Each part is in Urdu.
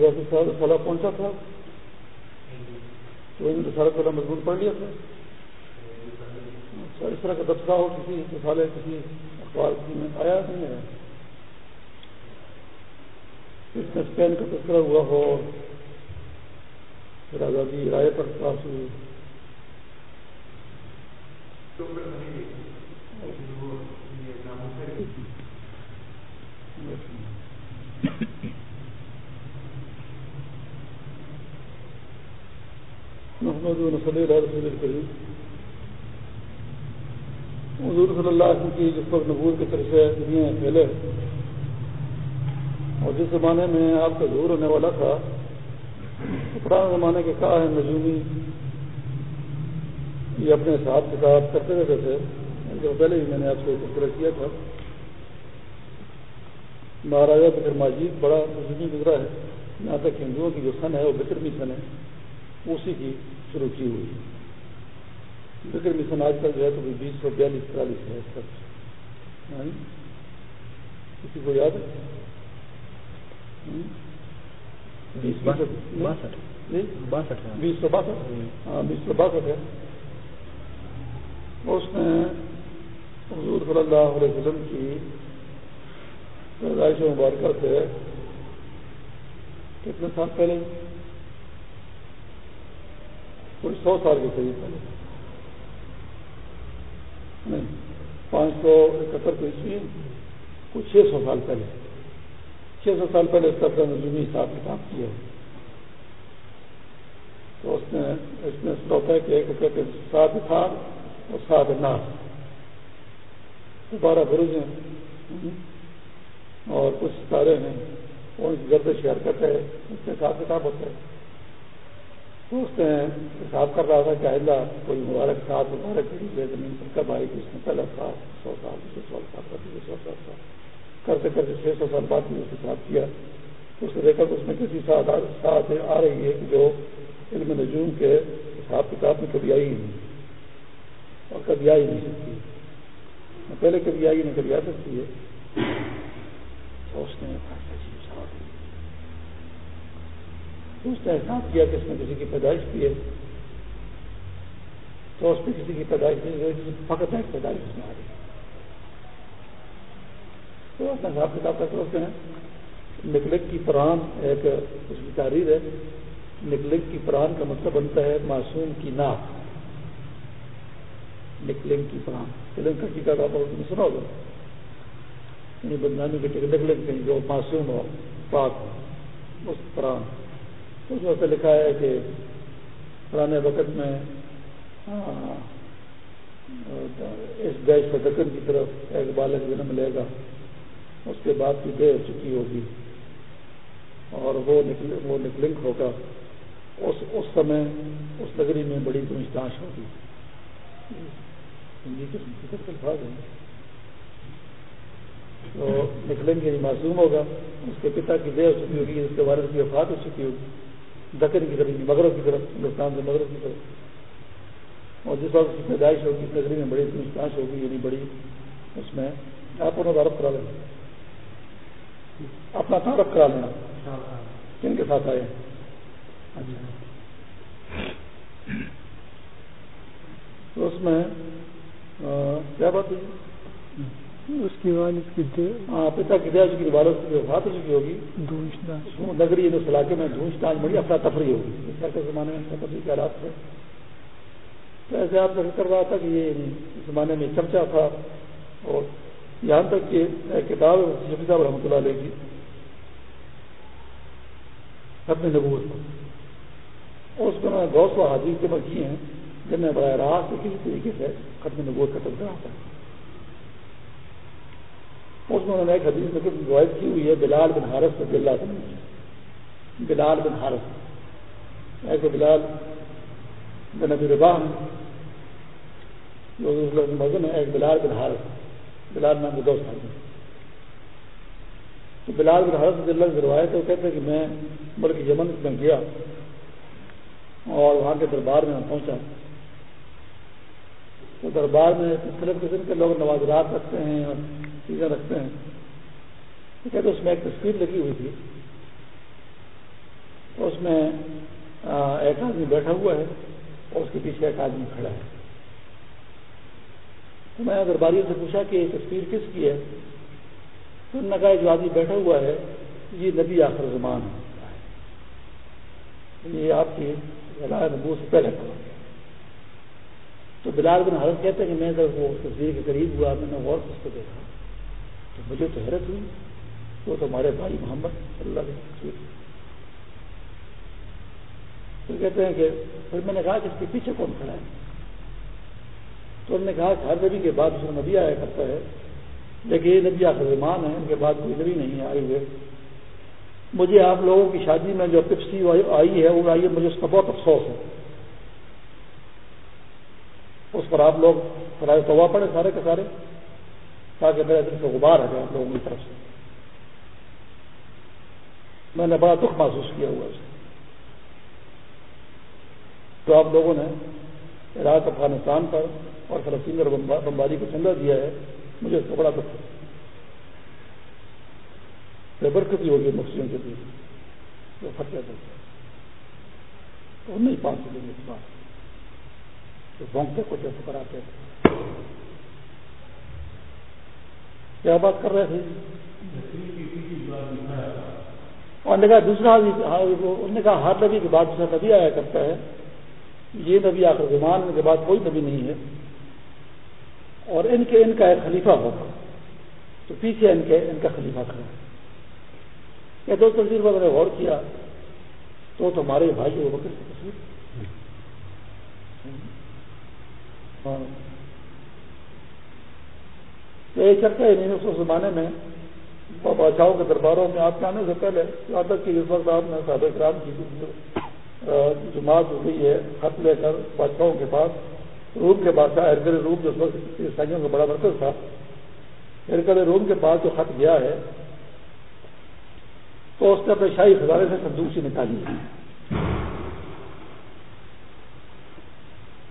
ویسے سولہ پہنچا تھا؟ تو انہوں نے سارا سولہ مضبوط پڑھ لیا تھا۔ اچھا اس طرح کا دبکا ہو کسی سالے کسی اخبار میں آیا نہیں ہے۔ اس میں اسپین کا تذکرہ ہوا ہو۔ پھر آزادی رائے پر پاس ہوئی محمد صلی اللہ رسول الکریم حضور صلی اللہ علیہ وسلم کی جس وقت نبور کی طرف سے دنیا میں پھیلے اور جس زمانے میں آپ کا ظہور ہونے والا تھا پرانے زمانے کے کہا ہے نجومی یہ اپنے حساب کتاب کرتے رہتے تھے۔ جو پہلے ہی میں نے آپ سے تذکرہ کیا تھا۔ مہاراجا بکر ماجید بڑا نجومی گزرا ہے۔ یہاں تک ہندوؤں کی جو سن ہے وہ بکرمی سن ہے۔ اسی کی شروع کی ہوئی۔ ذکر مشن آج کل جو ہے تو بیس سو بیالیس ترالیس ہے۔ ہاں جی؟ کسی کو یاد ہے؟ ہاں جی؟ بیس سو باسٹھ. بیس ہاں بیس سو باسٹھ ہے. اس نے حضور صلی اللہ علیہ وسلم کی پیدائش مبارکہ سے کتنے سال پہلے؟ کوئی سو سال کے قریب پہلے. پانچ سو اکہتر کو عیسوی کچھ چھ سو سال پہلے. چھ سو سال پہلے اس کا نجومی حساب کتاب کیا۔ تو اس نے اس میں ہوتا ہے کہ ایک کہتے ہیں سات تھا اور سات ناس بارہ برج ہیں اور کچھ ستارے ہیں اور ان کی گردش حرکت ہے اس کے حساب کتاب ہوتا ہے تو اس نے حساب کر رہا تھا کہ آئندہ کوئی مبارک ساتھ، مبارک ہے زمین پر کب آئے گی؟ اس نے پہلا سات سو سال دوسرے سو سال کا سو سال۔ کا کرتے کرتے چھ سو سال بعد بھی اس حساب کیا، تو اس نے دیکھا کہ اس میں کسی ساتھ ساتھ آ رہی ہے کہ جو علم نجوم کے حساب کتاب میں کبھی آئی ہی نہیں اور کبھی آ ہی نہیں سکتی۔ پہلے کبھی آئی نہیں کبھی آ سکتی ہے۔ تو اس نے اچھا جی، اس نے احساس کیا کہ اس نے کسی کی پیدائش کی ہے۔ تو اس پہ کسی کی پیدائش نہیں فقط ایک پیدائش اس میں آ رہی ہے۔ تو حساب کتاب کر ہوتے ہیں نکلک کی پران ایک اس کی تحریر ہے۔ نکلنگ کی پران کا مطلب بنتا ہے معصوم کی ناک۔ نکلنگ کی پران۔ نکلنگ کا ٹیکا آپ نے سنا ہوگا۔ یعنی بدنامی کے ٹکٹ نکلنگ جو معصوم ہو، پاک ہو۔ اس پران۔ اس وقت لکھا ہے کہ پرانے وقت میں ہاں، اس دیش سے دکن کی طرف ایک بالغ جنم لے گا۔ اس کے بعد کی دیر چکی ہوگی اور وہ وہ نکلنگ ہوگا، اس اس سمے اس نگری میں بڑی گنجتاش ہوگی۔ الفاظ ہیں؟ تو نکلنگ یعنی معصوم ہوگا، اس کے پتا کی دیر چکی ہوگی، اس کے والد کی وفات ہو چکی ہوگی، دکن کی طرف، مغرب کی طرف، ہندوستان سے مغرب کی طرف۔ اور جس وقت کی پیدائش ہوگی، اس نگری میں بڑی پوچھتاچھ ہوگی یعنی بڑی اس میں آپ انہوں تعارف کرا لینا اپنا تعارف کرا لینا۔ کن کے ساتھ آئے؟ تو اس میں کیا بات ہوئی؟ اس کی والد کی ہاں پتا کی دیا کی والد کی وفات ہو چکی ہوگی؟ نگری اس علاقے میں دھونچ تاج بڑی افرا تفریح ہوگی۔ طرح کے زمانے میں تفریح کے حالات تھے۔ تو ایسے آپ ذکر کر رہا تھا کہ یہ زمانے میں چرچا تھا اور یہاں تک کہ ایک کتاب شفیع صاحب رحمۃ اللہ علیہ کی اپنے نبوت پر۔ اس میں انہوں نے گوس و حادیث کے بچی ہیں، جن میں براہ راست کسی طریقے سے ختم نبوت کا تذکرہ آتا ہے۔ اس میں انہوں نے ایک حدیث میں روایت کی ہوئی ہے، بلال بن حارث رضی اللہ عنہ۔ بلال بن حارث۔ ایسے بلال بن ابی رباح۔ مزن ہے ایک بلال بن حارث۔ بلال نام کے دو تو بلال بن حارث رضی اللہ کی روایت ہے، وہ کہتے ہیں کہ میں بلکہ یمن میں گیا اور وہاں کے دربار میں پہنچا۔ تو دربار میں مختلف قسم کے لوگ نوازرات رکھتے ہیں اور چیزیں رکھتے ہیں۔ تو کہتے اس میں ایک تصویر لگی ہوئی تھی۔ تو اس میں ایک آدمی بیٹھا ہوا ہے اور اس کے پیچھے ایک آدمی کھڑا ہے۔ تو میں درباریوں سے پوچھا کہ یہ تصویر کس کی ہے، تو انہوں نے کہا جو آدمی بیٹھا ہوا ہے، یہ نبی آخر زمان ہے۔ یعنی یہ آپ کی نبو سے پہلے کھڑا تو بلال بن حضرت کہتے ہیں کہ میں جب وہ تصویر کے قریب ہوا، میں نے غور اس کو دیکھا۔ تو مجھے تو حیرت ہوئی، وہ تو ہمارے بھائی محمد صلی اللہ علیہ تصویر تو کہتے ہیں کہ پھر میں نے کہا کہ اس کے پیچھے کون کھڑا ہے؟ تو انہوں نے کہا کہ ہر نبی کے بعد اس نبی آیا کرتا ہے لیکن یہ نبی آخر ایمان ہے ان کے بعد کوئی نبی نہیں آئے ہوئے۔ مجھے آپ لوگوں کی شادی میں جو پپسی آئی ہے، وہ آئی ہے، مجھے اس کا بہت افسوس ہے۔ اس پر آپ لوگ فرائض توا پڑے سارے کے سارے، تاکہ میرے دل سے غبار ہے آپ لوگوں کی طرف سے۔ میں نے بڑا دکھ محسوس کیا ہوا اسے تو آپ لوگوں نے عراق افغانستان پر اور فلسطین اور بمباری کو چندہ دیا ہے، مجھے اس کا بڑا دکھ ہے۔ برکت ہی ہوگی مفتیوں کے لیے جو خرچہ کرتے تو نہیں پا سکیں گے اس بات تو بھونکتے کچھ ایسے پر آتے تھے کیا بات کر رہے تھے اور نے کہا دوسرا انہوں نے کہا ہر نبی کے بعد دوسرا نبی آیا کرتا ہے۔ یہ نبی آخر زمان کے بعد کوئی نبی نہیں ہے۔ اور ان کے ان کا ایک خلیفہ ہوگا۔ تو پیچھے ان کے ان کا خلیفہ کھڑا یہ دو تصویر پر میں نے غور کیا، تو تمہارے بھائی وہ بکر کی تصویر ہاں۔ تو یہ چرچا ہی یعنی نہیں اس زمانے میں بادشاہوں کے درباروں میں آپ کے آنے سے پہلے یہاں تک کہ اس وقت آپ نے صادق رام کی جماعت ہوئی ہے، خط لے کر بادشاہوں کے پاس روم کے بادشاہ ارکر روم جو اس وقت عیسائیوں کا بڑا مرکز تھا۔ ارکر روم کے پاس جو خط گیا ہے، تو اس نے اپنے شاہی خزانے سے سندوق سے نکالی۔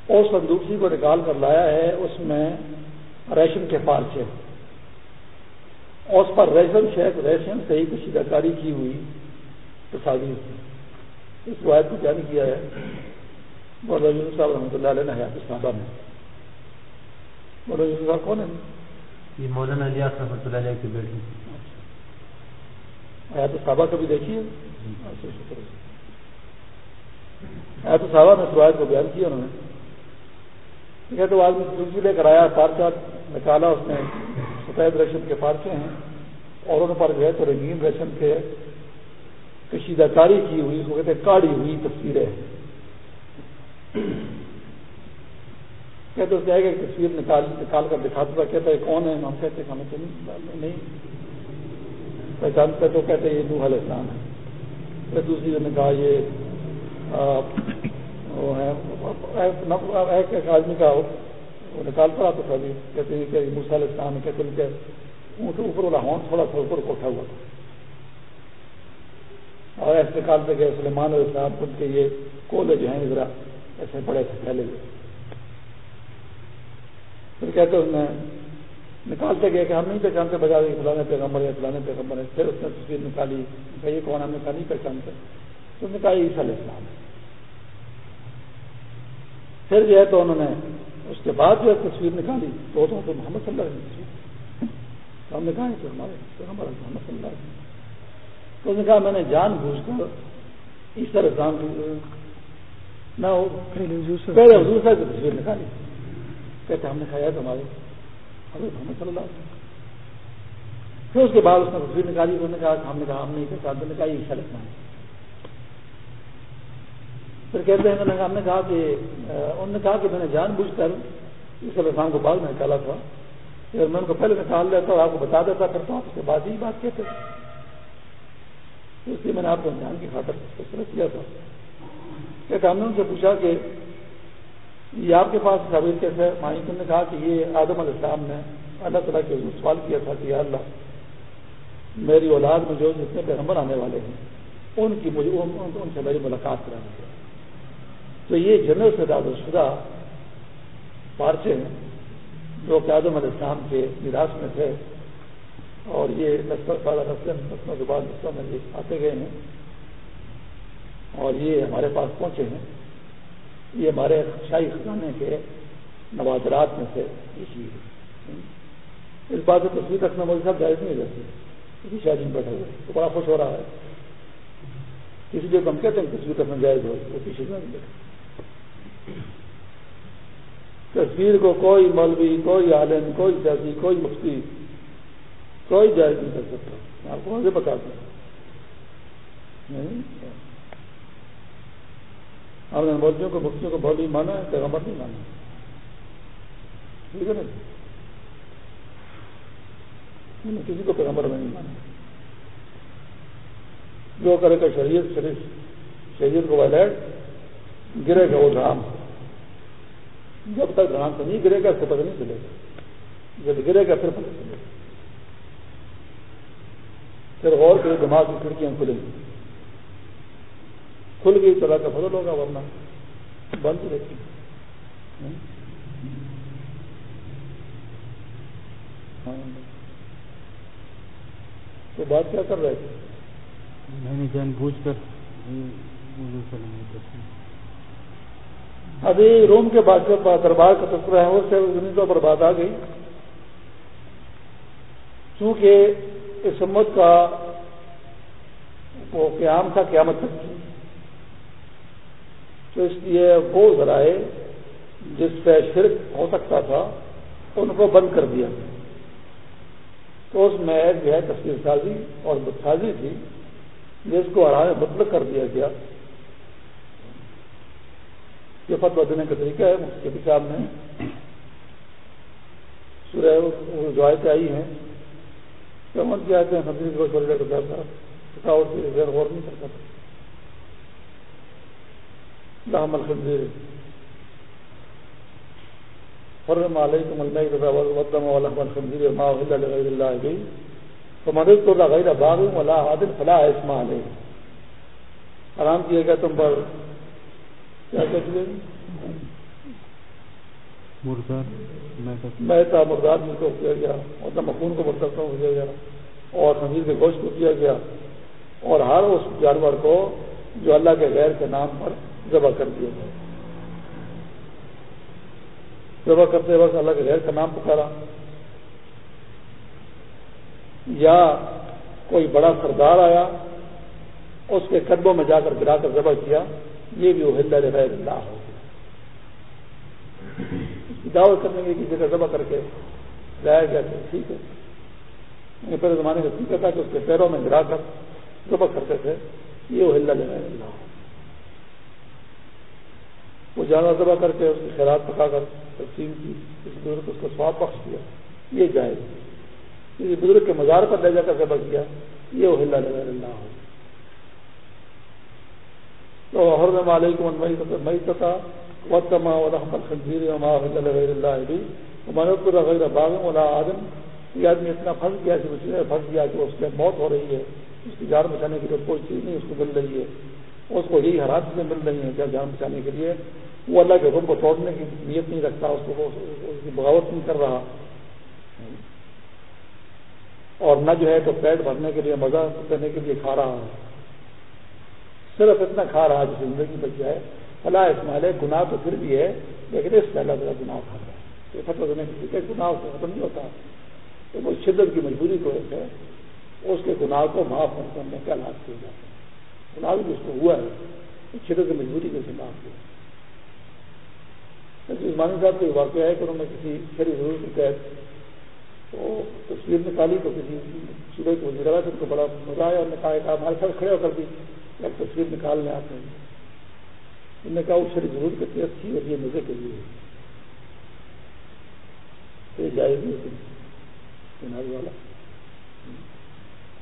اس سندوکسی کو نکال کر لایا ہے، اس میں ریشن کے پارچے اس پر ریشن شیخ ریشن سے ہی کشیدہ کاری کی ہوئی، تصاویر۔ اس روایت کو جاری کیا ہے۔ مولانا صاحب رحمۃ اللہ علیہ نے حیات صاحبہ میں مولانا یوسف صاحب کون ہے یہ مولانا الیاس رحمۃ اللہ علیہ کی بیٹی حیات صاحبہ کبھی دیکھیے حیات صاحبہ نے روایت کو بیان کیا انہوں نے کہ تو آدمی دوسری لے کر آیا پارچہ نکالا اس میں سفید ریشم کے پارچے ہیں اور ان پر جو ہے تو رنگین ریشم کے کشیدہ کاری کی ہوئی اس کو کہتے کاڑی ہوئی تصویریں کہتے کہ تصویر نکال نکال کر دکھاتا تھا کہتا ہے کون ہے؟ ہم کہتے ہیں ہمیں تو نہیں پہچانتے تو کہتے یہ نوح علیہ السلام ہے۔ پھر دوسری نے کہا یہ وہ ہے ایک آدمی کا وہ نکالتا رہا تو کبھی کہتے ہیں کہ موسا علیہ السلام ہے، کہتے ہیں کہ اونٹ اوپر والا ہون تھوڑا سا اوپر کو اٹھا ہوا تھا۔ اور ایسے نکالتے گئے سلیمان علیہ السلام خود کے یہ کولے جو ہیں ذرا ایسے بڑے تھے پہلے پھر کہتے اس میں نکالتے گئے کہ ہم نہیں پہچانتے بجا دیں فلانے پیغمبر ہے فلانے پیغمبر۔ ہے پھر اس نے تصویر نکالی کہ یہ کون ہم نے کہا، نہیں پہچانتے۔ تو نے کہا عیسیٰ علیہ السلام۔ پھر جو ہے تو انہوں نے اس کے بعد جو ہے تصویر نکالی، تو تو محمد صلی اللہ علیہ وسلم۔ تو ہم نے کہا کہ ہمارے پیغمبر محمد صلی اللہ علیہ وسلم۔ تو اس نے کہا، میں نے جان بوجھ کر عیسیٰ علیہ السلام نہ پہلے حضور صاحب کی تصویر نکالی کہتے ہم نے کھایا تمہارے حضرت محمد صلی اللہ علیہ وسلم پھر اس کے بعد اس نے تصویر نکالی انہوں نے کہا ہم نے کہا ہم نہیں پہچانتے نے کہا یہ عیسا لگنا ہے پھر کہتے ہیں ہم نے کہا کہ انہوں نے کہا کہ میں نے جان بوجھ کر اس السلام کو بعد میں نکالا تھا پھر میں ان کو پہلے نکال لیتا اور آپ کو بتا دیتا کرتا ہوں اس کے بعد ہی بات کہتے اس لیے میں نے آپ کو جان کی خاطر اس طرح کیا تھا کہتے ہم نے ان سے پوچھا کہ یہ آپ کے پاس تعبیر کیسے مائی نے کہا کہ یہ آدم علیہ السلام نے اللہ تعالیٰ کے سوال کیا تھا کہ اللہ، میری اولاد میں جو جتنے پیغمبر آنے والے ہیں، ان کی مجھے ان سے میری ملاقات کرانی ہے تو یہ جنرل سے داد شدہ پارچے ہیں جو کہ آدم علیہ السلام کے نراش میں تھے۔ اور یہ نسل سالہ نسل نسل زبان نسل میں آتے گئے ہیں۔ اور یہ ہمارے پاس پہنچے ہیں۔ یہ ہمارے شاہی خزانے کے نوادرات میں سے یہ چیز ہے۔ اس بات سے تصویر رکھنا مجھے صاحب جائز نہیں رہتی کسی شاید میں بیٹھا ہوا تو بڑا خوش ہو رہا ہے۔ کسی جو ہم کہتے ہیں تصویر رکھنا جائز ہو۔ وہ پیچھے نہیں بیٹھا تصویر کو کوئی مولوی، کوئی عالم، کوئی سیاسی، کوئی مفتی، کوئی جائز نہیں کر سکتا۔ میں آپ کو مجھے بتا دوں۔ ہم نے مولویوں کو مفتیوں کو بہت ہی مانا ہے، پیغمبر نہیں مانا ٹھیک ہے نا؟ کسی کو پیغمبر میں نہیں مانا جو کرے گا شریعت شریف شریعت کو وائلائٹ گرے گا وہ رام جب تک رام سے نہیں گرے گا، اس کو پتہ نہیں چلے گا۔ جب گرے گا، پھر پتہ چلے گا۔ پھر غور کرے دماغ کی کھڑکیاں کھلیں۔ گی کھل گئی طرح کا فضل ہوگا ورنہ بند رہتی تو بات کیا کر رہے تھے؟ میں نے جان بوجھ کر ابھی روم کے بادشاہ دربار کا تذکرہ ہے اس سے زمینوں پر بات آ گئی۔ چونکہ اس امت کا وہ قیام تھا قیامت تک تو اس لیے وہ ذرائع جس پہ شرک ہو سکتا تھا، ان کو بند کر دیا تو اس میں ایک جو ہے تصویر سازی اور بدسازی تھی، جس کو آرام مطلق کر دیا گیا۔ یہ فتوا دینے کا طریقہ ہے، مفتی صاحب نے سورہ روایتیں آئی ہیں کمن کی آتے ہیں کو چھوڑ لے کر تھکاوٹ سے غور نہیں کر سکتا۔ لحم الخنزير. حرم عليكم الميتة والدم ولحم الخنزير وما أهل لغير الله به. فمن اضطر باغ ولا فلا حرام کیا گیا تم پر. کیا کہتے ہیں؟ مردار مردار جس کو کیا گیا اور مخون کو مرتب ہو کیا گیا۔ اور خنزیر کے گوشت کو کیا گیا۔ اور ہر اس جانور کو جو اللہ کے غیر کے نام پر ذبح کر دیا جائے ذبح کرتے وقت اللہ کے غیر کا نام پکارا۔ یا کوئی بڑا سردار آیا، اس کے قدموں میں جا کر گرا کر ذبح کیا، یہ بھی وہ ہلدا غیر اللہ ہو گیا۔ دعوت کرنے کی کسی جگہ ذبح کر کے لایا گیا کہ ٹھیک ہے۔ یعنی پہلے زمانے میں ٹھیک تھا کہ اس کے پیروں میں گرا کر ذبح کرتے تھے، یہ وہ ہلدا غیر اللہ ہو وہ جانا ذبح کر کے اس کی خیرات پکا کر تقسیم کی، اس بزرگ کو اس کو سواب بخش کیا یہ جائز کسی بزرگ کے مزار پر لے جا کر ذبح کیا یہ وہ ہلا لگا اللہ۔ ہو تو ہر میں مالک مئی تتا وما و رحمت خنزیر وما غیر اللہ بھی منت غیر باغ ولا آدم۔ یہ آدمی اتنا پھنس گیا کہ اس مچھلی پھنس گیا کہ اس کی موت ہو رہی ہے۔ اس کی جان بچانے کی کوئی چیز نہیں، اس کو مل رہی ہے۔ اس کو یہی حالات میں مل رہی ہیں کیا جان بچانے کے لیے؟ وہ اللہ کے حکم کو توڑنے کی نیت نہیں رکھتا، اس کو اس کی بغاوت نہیں کر رہا۔ اور نہ جو ہے تو پیٹ بھرنے کے لیے، مزہ دینے کے لیے کھا رہا ہے۔ صرف اتنا کھا رہا جس زندگی بچ جائے۔ فلاح اسماعیل گناہ تو پھر بھی ہے، لیکن اس پہلا بڑا گناہ کھا رہا ہے۔ یہ فتح دینے کے گناہ سے ختم نہیں ہوتا۔ تو وہ شدت کی مجبوری کو ایک ہے، اس کے گناہ کو معاف کرنے کے حالات کیے جاتے ہیں گناہ بھی جس کو ہوا ہے شدت کی مجبوری کے سے معاف کیا عثمانی صاحب کو واقعہ ہے کہ انہوں نے کسی شری ضرور کے تحت تو تصویر نکالی تو کسی صوبے کو وزیر اعلیٰ سے ان کو بڑا مزہ آیا اور نے کہا کہ ہمارے ساتھ کھڑے ہو کر بھی ایک تصویر نکالنے آتے ہیں۔ انہوں نے کہا وہ شری ضرور کے تحت تھی اور یہ مزے کے لیے جائز نہیں ہوتی والا،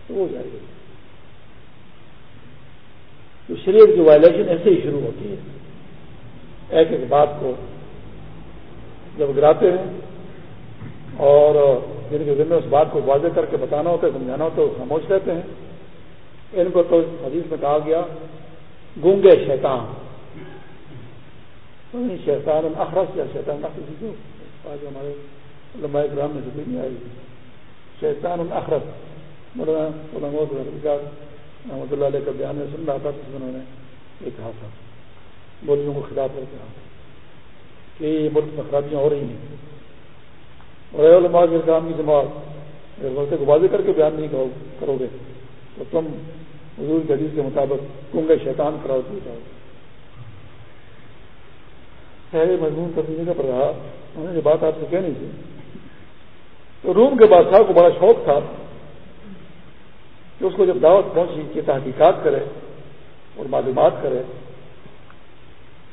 تو وہ جائے گا تو شریعت کی وائلیشن ایسے ہی شروع ہوتی ہے۔ ایک ایک بات کو جب گراتے ہیں اور جن کے ذمہ اس بات کو واضح کر کے بتانا ہوتا ہے، سمجھانا ہوتا ہے، وہ خاموش رہتے ہیں۔ ان کو تو حدیث میں کہا گیا، گونگے شیطان۔ شیطان اخرس یا شیطان آج ہمارے لمبا گرام میں ذکر نہیں آئی شیطان الاخرس۔ مولانا رحمۃ اللہ علیہ کا بیان میں سن رہا تھا جس انہوں نے یہ کہا تھا۔ بولیوں کو خلاف کر کہا کہ یہ ملک میں خرابیاں ہو رہی ہیں۔ اور علماء کے کام کی جماعت غلطے کو واضح کر کے بیان نہیں کرو گے، تو تم حضور کے حدیث کے مطابق کنگے شیطان کراؤ دے جاؤ خیر مضمون تبدیلی پر رہا انہوں نے یہ بات آپ سے کہنی تھی۔ تو روم کے بادشاہ کو بڑا شوق تھا کہ اس کو جب دعوت پہنچی کہ تحقیقات کرے اور معلومات کرے،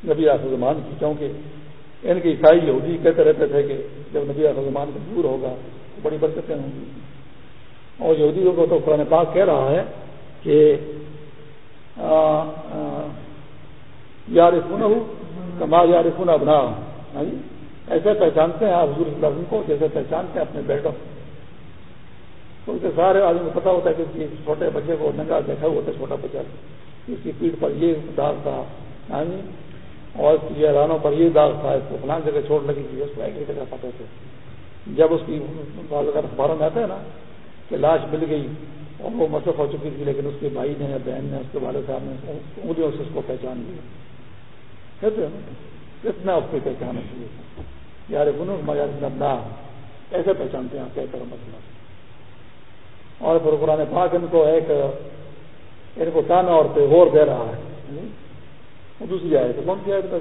نبی آخر زمان کی، کیونکہ ان کے عیسائی یہودی کہتے رہتے تھے کہ جب نبی آخر زمان کا دور ہوگا تو بڑی برکتیں ہوں گی۔ اور یہودیوں کو تو قرآن پاک کہہ رہا ہے کہ یار خون ہوں کما یار خون ابنا یعنی ایسے پہچانتے ہیں، آپ حضور وسلم کو جیسے پہچانتے ہیں اپنے بیٹوں تو ان کے سارے آدمی کو پتا ہوتا ہے کہ چھوٹے بچے کو ننگا دیکھا ہوا ہوتا ہے، چھوٹا بچہ۔ اس کی پیٹ پر یہ داغ تھا۔ ہاں جی۔ اور یہ رانوں پر یہ داغ تھا۔ اس کو فلان جگہ چوٹ لگی تھی، اس کو ایک جگہ پتہ تھے۔ جب اس کی اخباروں میں آتا ہے نا کہ لاش مل گئی اور وہ مصرف ہو چکی تھی، لیکن اس کے بھائی نے یا بہن نے، اس کے والد صاحب نے انگلیوں سے اس کو پہچان لیا۔ کہتے ہیں اتنا اس کو پہچان چاہیے یار اللہ ایسے پہچانتے ہیں کہہ کر مسئلہ اور پھر قرآن پاک ان کو ایک ان کو تانا اور پیغور دے رہا ہے۔ یعنی دوسری آئے تو کون سی آئے تو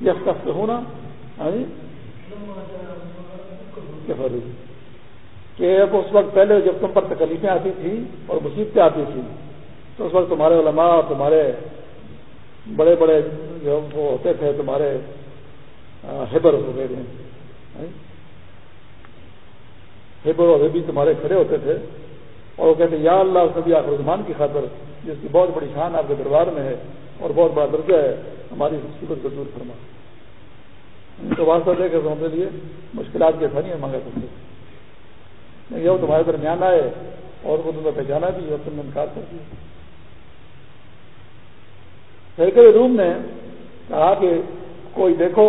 یس ہونا کہ اس وقت پہلے جب تم پر تکلیفیں آتی تھیں اور مصیبتیں آتی تھیں، تو اس وقت تمہارے علماء اور تمہارے بڑے بڑے جو وہ ہوتے تھے تمہارے ہیبر ہو گئے تھے۔ ہیبر اور ہیبی تمہارے کھڑے ہوتے تھے اور وہ کہتے، یا اللہ، سبھی رضمان کی خاطر، جس کی بہت بڑی شان آپ کے دربار میں ہے اور بہت بڑا درجہ ہے، ہماری مصیبت کو دور فرما۔ ان کو واسطہ دے کے ہمارے لیے مشکلات کے نہیں مانگا سکتے یہ تمہارے درمیان آئے اور وہ تمہیں پہچانا بھی اور تم نے انکار کر دیا۔ سرکل روم نے کہا کہ کوئی دیکھو،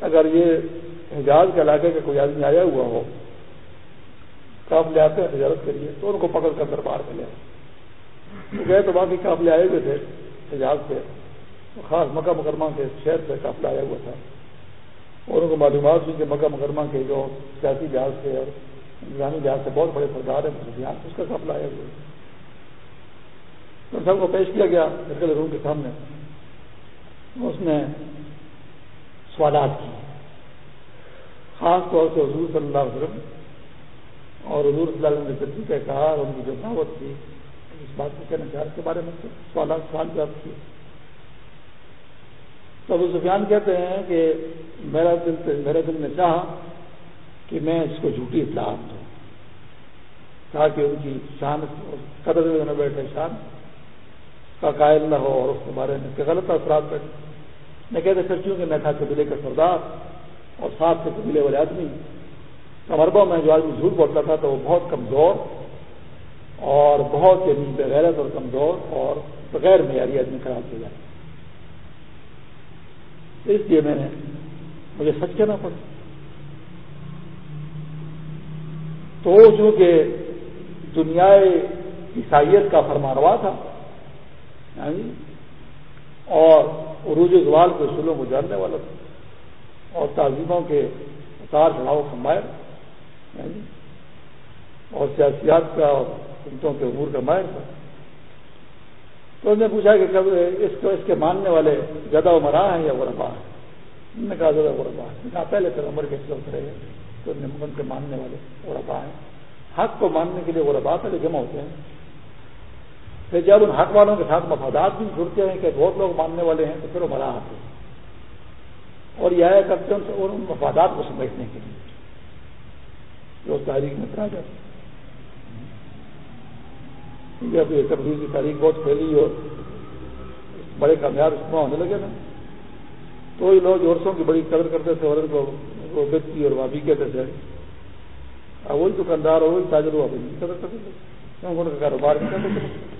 اگر یہ حجاز کے علاقے کا کوئی آدمی آیا ہوا ہو کام لے آتے ہیں تجارت کے لیے تو ان کو پکڑ کر دربار میں لے گئے تو باقی قافلے آئے ہوئے تھے حجاز سے خاص مکہ مکرمہ کے شہر سے قافلہ آیا ہوا تھا۔ اور ان کو معلومات ہوئی کہ مکہ مکرمہ کے جو سیاسی لحاظ سے اور نظامی لحاظ سے بہت بڑے سردار ہیں اس کا قافلہ آیا ہوا تو سب کو پیش کیا گیا روم کے سامنے۔ اس نے سوالات کی خاص طور سے حضور صلی اللہ علیہ وسلم اور حضور صلی اللہ علیہ وسلم نے کہا اور ان کی جو دعوت تھی، اس بات کو کہنا چاہ کے بارے میں سوالات، سوال جواب کیے۔ تو ابو سفیان کہتے ہیں کہ میرا دل میرے دل نے چاہا کہ میں اس کو جھوٹی اطلاعات دوں، تاکہ ان کی شان قدر میں بیٹھے شان۔ کا قائل نہ ہو اور اس کے بارے میں غلط اثرات بیٹھے میں کہتے پھر کیونکہ میں تھا قبیلے کا سردار اور ساتھ سے قبیلے والے آدمی۔ کمربا میں جو آدمی جھوٹ بولتا تھا تو وہ بہت کمزور اور بہت یعنی بغیرت اور کمزور اور بغیر معیاری آدمی خراب کیا جائے اس لیے میں نے مجھے سچ کہنا پڑا۔ تو چونکہ دنیا عیسائیت کا فرمانوا تھا ہاں جی؟ اور عروج زوال کے اصولوں کو جاننے والا تھا۔ اور تعظیموں کے اتار چڑھاؤ کا مائر ہاں جی؟ اور سیاسیات کا اور سنتوں کے عبور کا مائر تھا۔ تو انہوں نے پوچھا کہ کب اس کو، اس کے ماننے والے زیادہ عمرا ہیں یا غربا ہیں؟ انہوں نے کہا زیادہ غربا ہے کہا پہلے پھر عمر کے چلتے رہے تو ان کے ماننے والے غربا ہیں۔ حق کو ماننے کے لیے غربا پہلے جمع ہوتے ہیں۔ پھر جب ان حق والوں کے ساتھ مفادات بھی جڑتے ہیں کہ بہت لوگ ماننے والے ہیں، تو پھر عمرا آتے ہیں۔ اور یہ کرتے ہیں ان مفادات کو سمجھنے کے لیے۔ جو تاریخ میں پڑھا جاتا جب یہ تبدیل کی تاریخ بہت پھیلی اور بڑے کامیاب اجتماع ہونے لگے نا۔ تو یہ لوگ عورتوں کی بڑی قدر کرتے تھے اور ان کو وہ بچی اور وابی کہتے تھے۔ اب وہی دکاندار اور وہی تاجر ہوا بھی قدر کرتے تھے۔ کاروبار نہیں کرتے تھے۔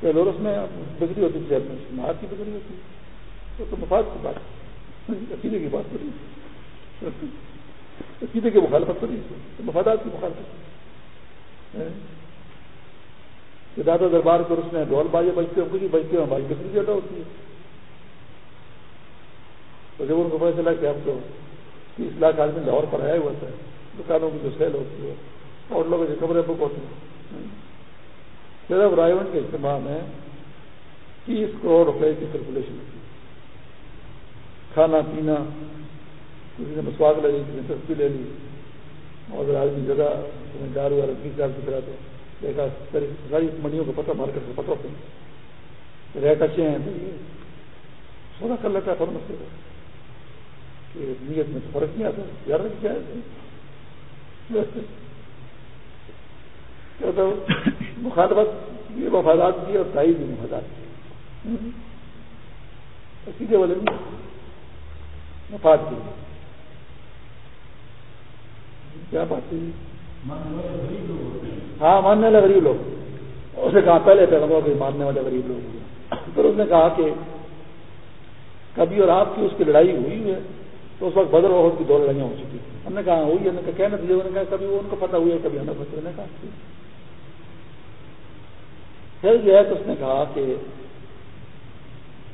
پہلے اس میں بکری ہوتی تھی اپنے مہار کی بکری ہوتی تو تو مفاد کی بات اکیلے کی بات کری عقیدے کی مخالفت تو مفادات کی مخالفت کہ دادا دربار پر اس نے ڈول بازے بجتے ہوں بجتے ہوں ہماری بکری زیادہ ہوتی ہے۔ تو جب ان کو پتہ چلا کہ اب تو تیس لاکھ آدمی لاہور پر آیا ہوا تھا، دکانوں کی جو سیل ہوتی ہے، اور لوگوں کے کمرے بک ہوتے ہیں۔ صرف رائے کے اجتماع میں تیس کروڑ روپے کی سرکولیشن ہوتی کھانا، پینا، کسی نے مسواق لے لی، کسی نے سستی لے لی، اور آدمی جگہ دار ہوا بیس ہزار کی طرح تو دیکھا ساری منڈیوں کو پتہ، مارکیٹ کو پتہ ہوتے ہیں ریٹ اچھے ہیں تو یہ سونا کر لیتا ہے فورن سے کہ نیت میں تو فرق نہیں آتا، یار کیا ہے؟ تو مخالفت یہ مفادات کی اور تائی بھی مفادات کی۔ سیدھے والے مفاد لیے۔ کیا بات ہے؟ ہاں ماننے والے غریب لوگ۔ اسے کہا پہلے پیغمبروں کے ماننے والے غریب لوگ ہوئے۔ پھر اس نے کہا کہ کبھی اور آپ کی اس کی لڑائی ہوئی ہے تو اس وقت بدر وقت کی دو لڑائیاں ہو چکی ہم نے کہا ہوئی ہے۔ کہنا انہوں نے کہا کبھی وہ ان کو پتہ ہوئی ہے کبھی ہمیں پتہ نے کہا پھر جو ہے تو اس نے کہا کہ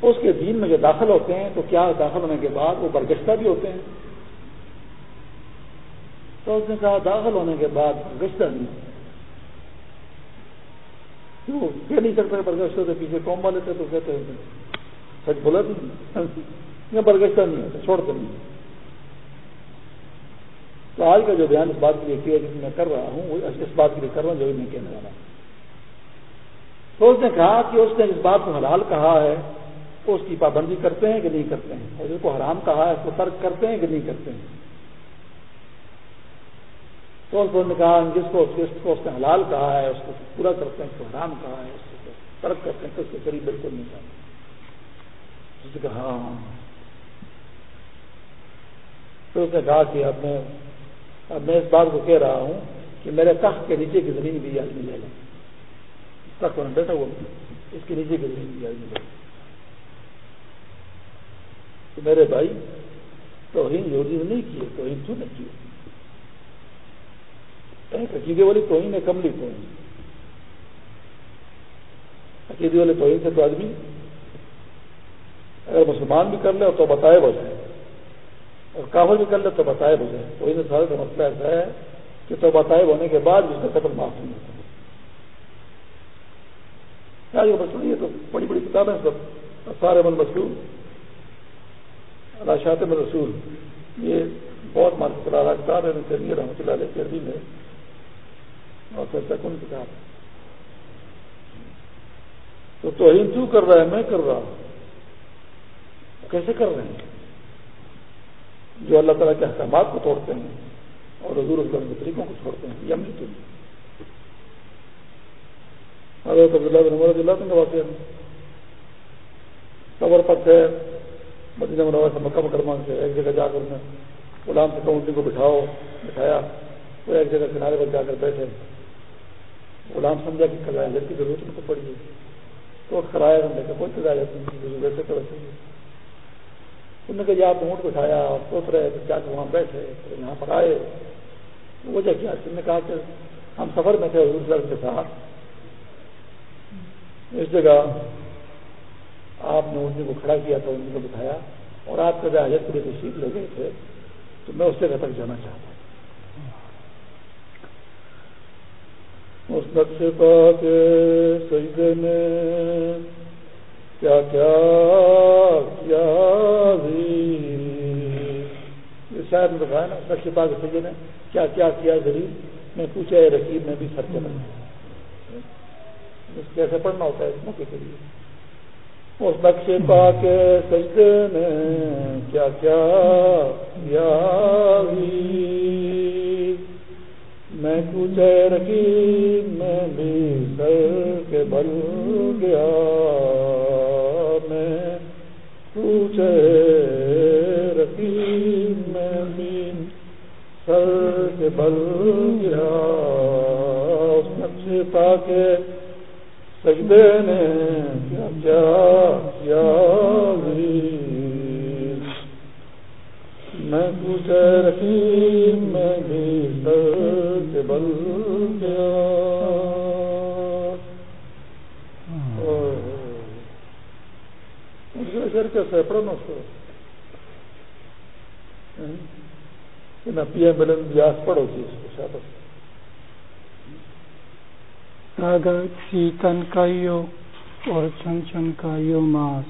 اس کے دین میں جو داخل ہوتے ہیں تو کیا داخل ہونے کے بعد وہ برگشتہ بھی ہوتے ہیں؟ تو اس نے کہا داخل ہونے کے بعد برگشتہ نہیں کیوں کہہ نہیں سکتے برگشتہ سے پیچھے قوم والے تھے تو کہتے ہیں سچ بولا نہیں۔ برگشتہ نہیں ہوتا، چھوڑتے نہیں۔ تو آج کا جو بیان اس بات کے لیے کیا جس میں کر رہا ہوں اس بات کے لیے کر رہا ہوں، جو میں کہنے والا ہوں۔ تو اس نے کہا کہ اس نے اس بات کو حلال کہا ہے تو اس کی پابندی کرتے ہیں کہ نہیں کرتے ہیں؟ اور جس کو حرام کہا ہے، اس کو ترک کرتے ہیں کہ نہیں کرتے ہیں؟ تو اس نے کہا، جس کو جس کو اس نے حلال کہا ہے، اس کو پورا کرتے ہیں، اس کو حرام کہا ہے، اس کو ترک کرتے ہیں، تو اس کے قریب بالکل نہیں چاہتے اس نے کہا ہاں،, ہاں،, ہاں پھر اس نے کہا کہ اب میں اب میں اس بات کو کہہ رہا ہوں کہ میرے تخت کے نیچے کی زمین بھی آدمی لے لیں تخت میں بیٹھا ہوا اس کے نیچے کی زمین بھی آدمی میرے بھائی، توہین یہودی نے نہیں کیے توہین تو نے کیے ایک عقیدے والی توہین ہے، کملی توہین۔ عقیدے والے توہین سے تو آدمی اگر مسلمان بھی کر لے تو بتائے بجائے اور کافر بھی کر لے تو بتائے بجائے تو ان سارے کا مسئلہ ایسا ہے کہ تو بتائے ہونے کے بعد اس کا قتل معاف نہیں ہوتا۔ کیا یہ مسئلہ یہ تو بڑی بڑی کتابیں سب۔ سارے من مسلو راشات میں رسول، یہ بہت مارک چلا کتاب ہے چلیے رحمۃ اللہ علیہ عربی میں اور پھر سکون کتاب۔ ہے تو توہین کیوں کر رہا ہے، میں کر رہا ہوں۔ کیسے کر رہے ہیں؟ جو اللہ تعالیٰ کے احکامات کو توڑتے ہیں اور حضور اس کے طریقوں کو چھوڑتے ہیں، یہ ہم نہیں حضرت عبداللہ بن عمر رضی اللہ کے واقع قبر پر تھے، مدینہ منور سے مکہ مکرمہ سے ایک جگہ جا کر میں غلام سے کہوں کو بٹھاؤ، بٹھایا، وہ ایک جگہ کنارے پر جا کر بیٹھے۔ غلام سمجھا کہ کل کی ضرورت ان کو پڑی ہے۔ تو کرایا ہم نے کہا کوئی کرایا ویسے تو ویسے انہوں نے کہا جی، یا اونٹ بٹھایا اور سوچ رہے جا کے وہاں بیٹھے پھر یہاں پر آئے۔ وجہ کیا تم نے کہا کہ ہم سفر میں تھے، حضور صاحب کے ساتھ۔ اس جگہ آپ نے اردو کو کھڑا کیا تھا ان کو بٹھایا اور آپ کا حجت کے لیے تشریف لے گئے تھے، تو میں اس جگہ تک جانا چاہتا ہوں۔ اس نقشے پا کے سجدے نے کیا کیا کیا شاید نے بتایا نا نقشے پا کے سجدے نے کیا کیا کیا غریب میں پوچھا ہے رقیب، میں بھی سر کے بنا کیسے پڑھنا ہوتا ہے اس موقع کے لیے۔ اس نقش پا کے سجدے نے کیا کیا میں کچھ رکی میں بھی سر کے بل گیا۔ میں کچھ رکی میں بھی سر کے بل گیا۔ اس نقش پا کے سجدے نے کیا کیا میں میں بھی سر بل گیا کیسا ہے پڑھو نا اس کو نہ پی ایم ایل بیاس پڑھو جی اس کو شابت اور چن چن کائیو ماس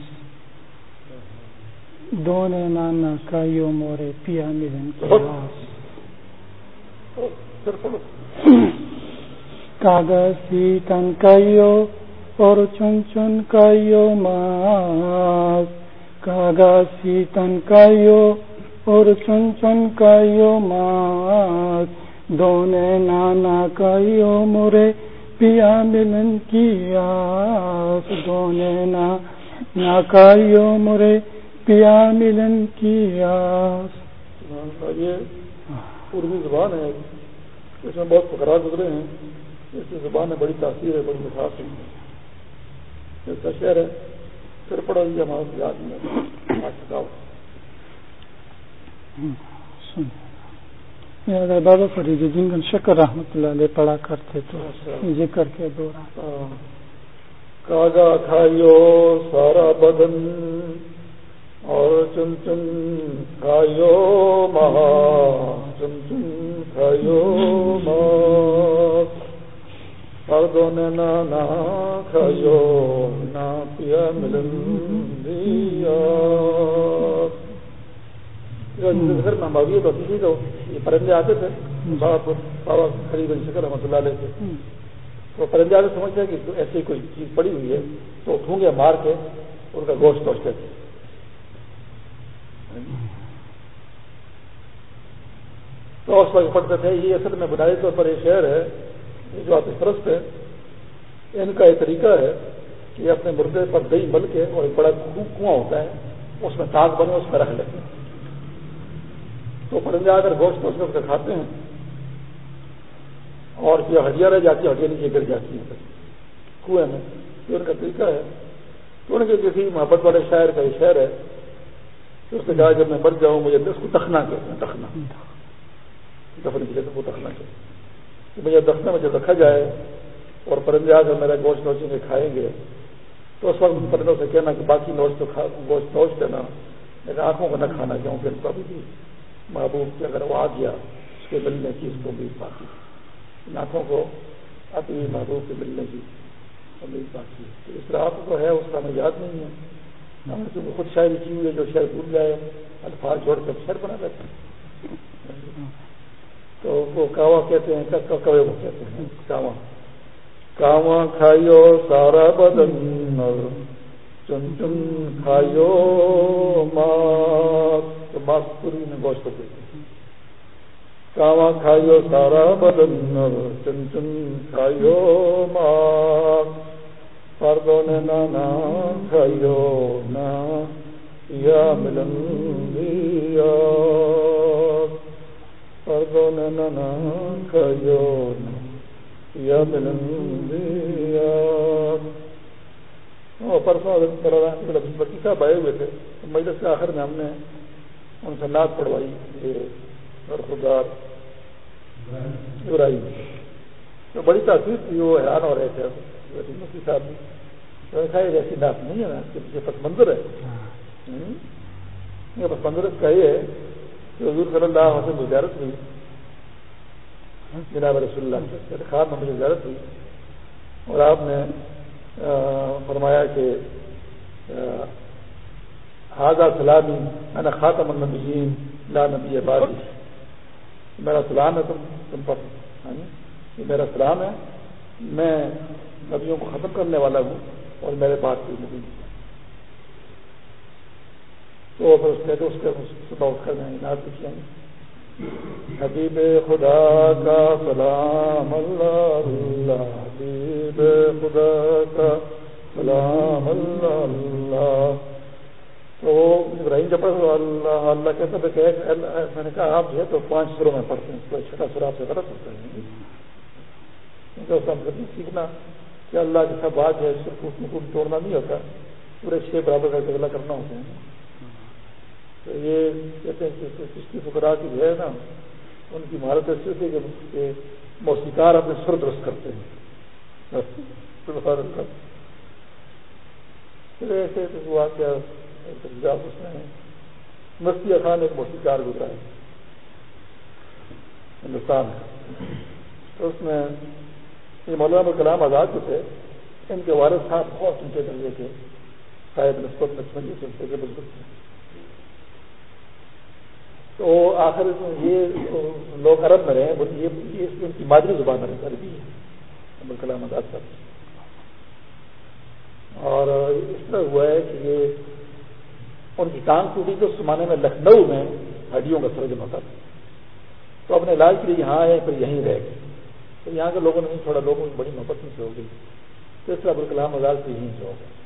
دونے نانا کائیو ملن کاغذ سیتن کائیو اور چن چن کائیو ماس دونے نانا کائیو مورے پیا ملن کی آس دونے مرے پیا ملن کی آس۔ یہ اردو زبان ہے اس میں بہت فکرات گزرے ہیں۔ اس کی زبان میں بڑی تاثیر ہے بڑی مٹھاس ہے۔ اس کا شعر ہے پھر پڑھو یہ ہمارا یاد ہے۔ بابا فرید الدین شکر رحمۃ اللہ علیہ پڑھا کرتے تو ذکر کے دوران کاگا کھائیو سارا بدن اور چن چن کھائیو مہا چن چن کھائیو ماں پردوں نے نہ کھائیو، نہ پیا ملن دیا۔ مویت ہوتی تھی تو یہ پرندے آتے تھے۔ بابا خرید شکر رحمۃ اللہ علیہ سے تو پرندے آتے سمجھتے ہیں کہ ایسی کوئی چیز پڑی ہوئی ہے تو ٹھونگے مار کے ان کا گوشت پہنچتے تھے تو اس وقت پڑھتے تھے یہ اصل میں بنائی طور پر یہ شہر ہے یہ جو آپ فرست ہے ان کا یہ طریقہ ہے کہ اپنے مردے پر دہی مل کے اور ایک بڑا کنواں ہوتا ہے اس میں تاک بنے اس میں رکھ لیتے ہیں۔ تو پرندے آ کر گوشت گوشت کر کھاتے ہیں اور جو ہڈیاں رہ جاتی ہیں، ہڈیاں نیچے گر جاتی ہیں کنویں میں۔ یہ ان کا طریقہ ہے۔ تو ان کے کسی محبت والے شاعر کا یہ شہر ہے تو اس نے کہا، جب میں مر جاؤں، مجھے اس کو تخنا کہتے ہیں تخنا دفن کی جگہ کو تخنا کہتے مجھے دفنے میں جب رکھا جائے اور پرندے آ کر میرا گوشت نوچیں گے کھائیں گے، تو اس وقت پرندوں سے کہنا کہ باقی نوچ تو گوشت نوچ دینا میرے آنکھوں کو نہ کھانا کیوں؟ پھر کبھی بھی محبوب کے اگر وہ آ گیا اس کے ملنے کی اس کو امید باقی ناکوں کو ابھی محبوب کے ملنے کی امید باقی اس رات کو ہے، اس کا ہمیں یاد نہیں ہے۔ ہم نے خود شاعری کی ہوئی ہے، جو شہر بھول جائے، الفاظ چھوڑ کر شہر بنا لیتے ہیں۔ تو وہ کاوا کہتے ہیں کوے وہ کہتے ہیں۔ کاوا کاوا کھائیو سارا بدن۔ چن چن کھائیو ماں تو ماس پوری نے گوشت دے کاوا کھائیو سارا بدن چن چن کھائیو ماس پردوں نے نانا کھائیو نا یا ملن دیا پردوں نے نانا کھائیو نا یا ملن دیا پرسوں بچی صاحب آئے ہوئے تھے۔ مجلس کے آخر میں ہم نے ان سے نعت پڑھوائی۔ یہ خدار ابراہیم تو بڑی تاثیر تھی، وہ حیران ہو رہے تھے۔ مفتی صاحب بھی۔ تو ایسا ہی ایسی نعت نہیں ہے نا، اس کے پیچھے پس منظر ہے۔ یہ پس منظر اس کا یہ ہے کہ حضور صلی اللہ علیہ وسلم زیارت ہوئی۔ جناب رسول اللہ خان میں مجھے زیارت ہوئی۔ اور آپ نے فرمایا کہ ہاضا سلامی میں نے خاتم النبیین لا نبی بادی میرا سلام ہے تم تم پر یہ میرا سلام ہے میں نبیوں کو ختم کرنے والا ہوں اور میرے بات کوئی نبی تو پھر اس کے اس کے صبح اٹھ کر میں انعد کیا حبیب خدا کا سلام اللہ اللہ، حبیب خدا کا سلام اللہ اللہ۔ تو ابراہیم جب اللہ اللہ کہتا تھا کہ میں نے کہا، آپ جو ہے تو پانچ سروں میں پڑھتے ہیں، کوئی چھٹا سر آپ سے غلط ہوتا ہے۔ مطلب سیکھنا کہ اللہ کی سب بات ہے، اس کو توڑنا نہیں ہوتا، پورے چھ برابر کر کے کرنا ہوتا ہے۔ تو یہ کہتے ہیں کہ کشتی فکرا کی جو ہے نا، ان کی مہارت ایسی ہوتی ہے کہ موسیقار اپنے سر درست کرتے ہیں۔ پھر ایسے واقعہ اس میں مستی خان ایک موسیقار گزرا ہے، ہندوستان تو اس میں یہ مولانا کلام آزاد جو تھے، ان کے والد صاحب بہت اونچے درجے کے، شاید نسبت لکشمن جی سے بزرگ تھے۔ تو آخر یہ لوگ عرب میں رہے یہ ان کی مادری زبان عربی ہے ابوالکلام آزاد صاحب۔ اور اس طرح ہوا ہے کہ یہ ان کی ٹانگ ٹوٹی تو اس زمانے میں لکھنؤ میں ہڈیوں کا سرجن ہوتا تھا۔ تو اپنے علاج کے لیے یہاں آئے، پھر یہیں رہ گئے۔ تو یہاں کے لوگوں نے نہیں چھوڑا لوگوں کی بڑی محبت میں سے ہو گئی۔ تو اس طرح ابوالکلام آزاد سے یہیں سے ہو گئے۔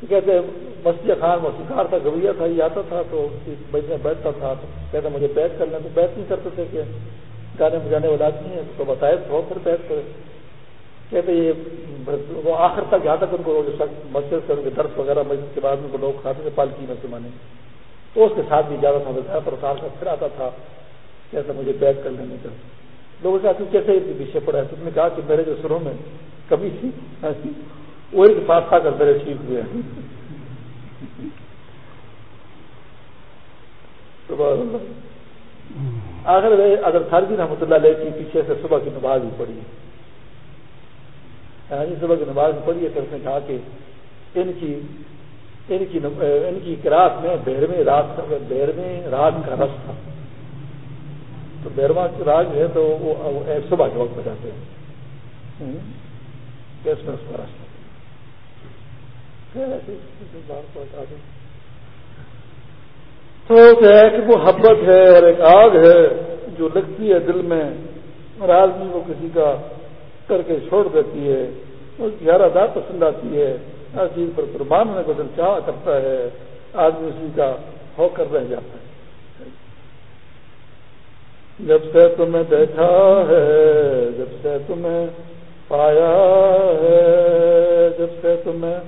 کہتے مستی خان موسیقار تھا، گویا تھا، یہ آتا تھا، تو بیچ میں بیٹھتا تھا، تو کہتے مجھے بیت کر لیں تو بیت نہیں کرتے تھے کہ گانے بجانے والا آدمی ہے، تو بتائے تو پھر بیت کرے۔ کہتے یہ وہ آخر تک یہاں تک ان کو مسجد سے ان کے درس وغیرہ، مسجد کے بعد ان کو لوگ کھاتے تھے پالکی میں زمانے تو اس کے ساتھ بھی جاتا تھا پر اتار کر پھر آتا تھا، کہتا مجھے بیت کر لینے کا لوگوں سے آتی کیسے پیچھے پڑا ہے؟ تم نے کہا کہ میرے جو سروں میں کمی تھی وہی کے پاس آ کر ٹھیک ہوئے آخر اگر خارجی رحمۃ اللہ علیہ کی پیچھے سے صبح کی نماز بھی پڑھی۔ ہے صبح کی نماز بھی پڑھی ہے تو اس نے کہا کہ ان کی ان کی ان کی کراس میں بہرویں رات کا بہرویں رات کا رس تھا۔ تو بہرواں راگ ہے تو وہ صبح کے وقت بجاتے ہیں۔ اس میں اس کا رس تھا۔ تو ایک محبت ہے اور ایک آگ ہے جو لگتی ہے دل میں، اور آدمی کو کسی کا کر کے چھوڑ دیتی ہے اس کی ہر ادا پسند آتی ہے۔ ہر چیز پر قربان ہونے کو دل چاہ کرتا ہے، آدمی اسی کا ہو کر رہ جاتا ہے۔ جب سے تمہیں دیکھا ہے، جب سے تمہیں پایا ہے، جب سے تمہیں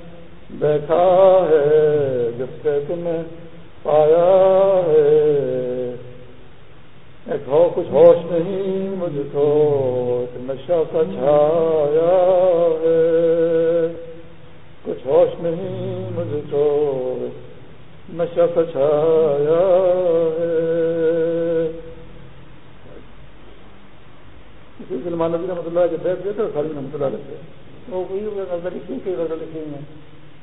دیکھا ہے جب سے تمہیں پایا ہے۔ ایک ہو، کچھ ہوش نہیں، مجھ کو نشہ کا چھایا ہے۔ کچھ ہوش نہیں، مجھ کو نشہ کا چھایا ہے۔ اسی سلمان نبی رحمۃ اللہ کے بیٹھ گئے تھے خالی رحمۃ اللہ لگتے وہ کوئی لکھی کئی غزل لکھی ہیں؟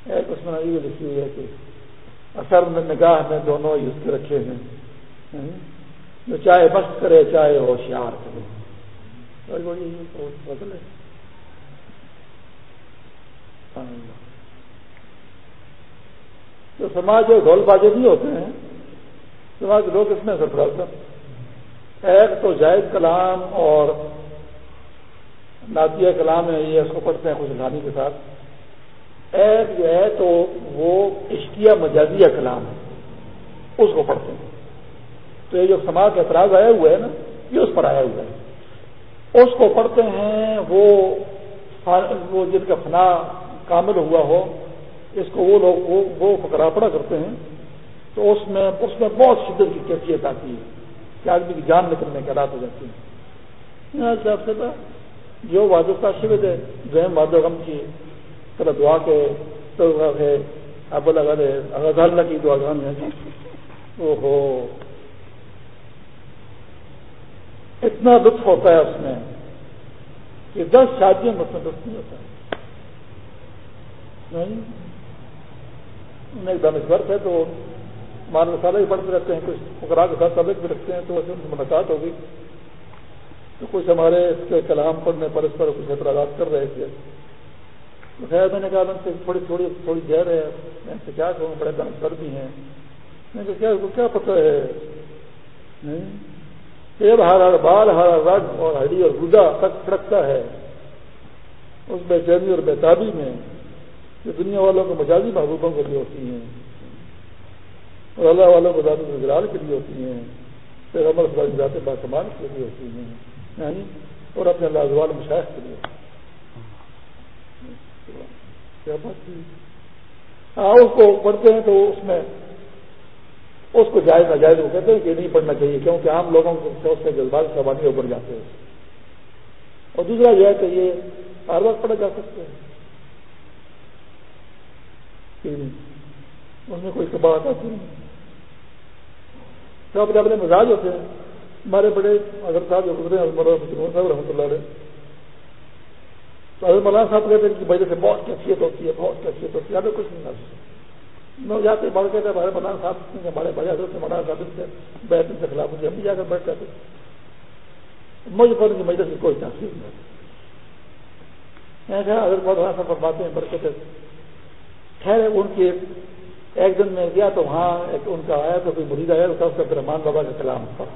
ایک اس میں یہ لکھی ہوئی ہے کہ اثر میں نگاہ میں دونوں ہی اس کے رکھے ہیں۔ جو چاہے مست کرے، چاہے ہوشیار کرے۔ بدل ہے تو سماج جو ڈھول بازے نہیں ہوتے ہیں۔ سماج لوگ اس میں اثر ایک تو جائز کلام اور ناتیہ کلام ہے، یہ اس کو پڑھتے ہیں کچھ گانی کے ساتھ۔ ایک جو ہے تو وہ عشقیہ مجازیہ کلام ہے۔ اس کو پڑھتے ہیں۔ تو یہ جو سماج کا اعتراض آیا ہوا ہے نا، یہ اس پر آیا ہوا ہے۔ اس کو پڑھتے ہیں، وہ وہ جن کا فنا کامل ہوا ہو، اس کو وہ لوگ، وہ پکڑا پڑا کرتے ہیں۔ تو اس میں اس میں بہت شدت کی کیفیت آتی ہے کہ آدمی کی جان نکلنے کے رات ہو جاتی ہے جو واضح کا شبد ہے، جو غم کی طرح دعا کے تو اب لگا دے اللہ کی دعا گان ہے۔ او ہو اتنا لطف ہوتا ہے اس میں کہ دس شادیوں میں لطف نہیں؟ ہوتا ایک دانشور تھے تو مان مسالہ بھی پڑھتے رہتے ہیں، کچھ فکرا کے ساتھ طبیعت بھی رکھتے ہیں تو ویسے ان سے ملاقات ہوگی۔ تو کچھ ہمارے اس کے کلام پڑھنے پر اس پر کچھ اعتراضات کر رہے تھے۔ خیر میں نے کہا ان سے تھوڑی تھوڑی تھوڑی زہر ہے، میں سے کیا کہوں، بڑے دانشور بھی ہیں۔ میں کہا، کیا کیا پتہ ہے؟ سیب ہارا بال ہارا رگ اور ہڈی اور گدا تک کھڑکتا ہے۔ اس بے چینی اور بےتابی میں جو دنیا والوں کو مجازی محبوبوں کے لیے ہوتی ہیں اور اللہ والوں کو ذات گزرال کے لیے ہوتی ہیں۔ پھر عمر ذات باسمان کے لیے ہوتی ہیں۔ یعنی اور اپنے لازوال مشاہد کے لیے۔ ہوتی کیا بات ہاں اس کو پڑھتے ہیں تو اس میں اس کو جائز ناجائز وہ کہتے ہیں کہ نہیں پڑھنا چاہیے، کیونکہ عام لوگوں سے اس سے جذبات سوانی ابھر جاتے ہیں۔ اور دوسرا یہ ہے کہ یہ ہر وقت پڑھا جا سکتے ہیں اس میں کوئی سبات آتی نہیں۔ تو اپنے اپنے مزاج ہوتے ہیں۔ ہمارے بڑے اگر صاحب جو گزرے صاحب رحمۃ اللہ علیہ تو اگر مولانا صاحب کہتے ہیں کہ وجہ سے بہت کیفیت ہوتی ہے، بہت کیفیت ہوتی ہے، ہمیں کچھ نہیں محسوس میں جاتے بڑھ کہتے ہیں ہمارے مولانا صاحب نے ہمارے بڑے حضرت نے مولانا صاحب سے بیٹھنے کے خلاف مجھے، ہم بھی جا کر بیٹھ جاتے مجھے پڑھنے کی مجھے سے کوئی تحصیل نہیں اگر مولانا صاحب فرماتے ہیں، برکت خیر ان کے ایک دن میں گیا تو وہاں ایک ان کا آیا تو کوئی مرید آیا تو اس کا رحمان بابا کا کلام پڑھا۔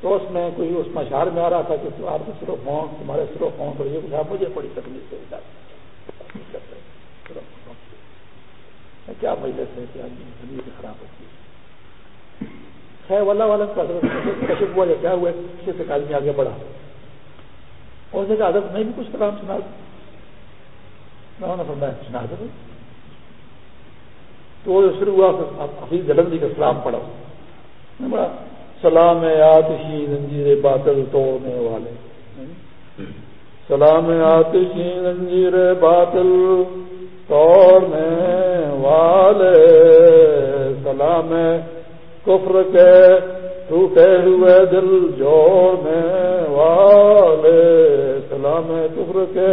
تو اس میں کوئی اس میں اشار میں آ رہا تھا کہ آپ کے صرف ہوں تمہارے صرف ہوں تو یہ کچھ، آپ مجھے بڑی تکلیف سے کیا مجلس ہے کیا جی، طبیعت خراب ہوتی ہے خیر، واللہ والا کا کشپ ہوا یا کیا ہوا کسی سے آدمی آگے بڑھا۔ اور اس نے کہا، حضرت، میں بھی کچھ کلام سنا۔ میں نے فرمایا، سنا دوں تو وہ شروع ہوا، حفیظ جلندی کا سلام پڑھا۔ بڑا سلام آتشی زنجیر باطل توڑنے والے۔ سلام آتشی زنجیر باطل توڑنے والے۔ سلام کفر کے ٹوٹے ہوئے دل جوڑنے والے۔ سلام کفر کے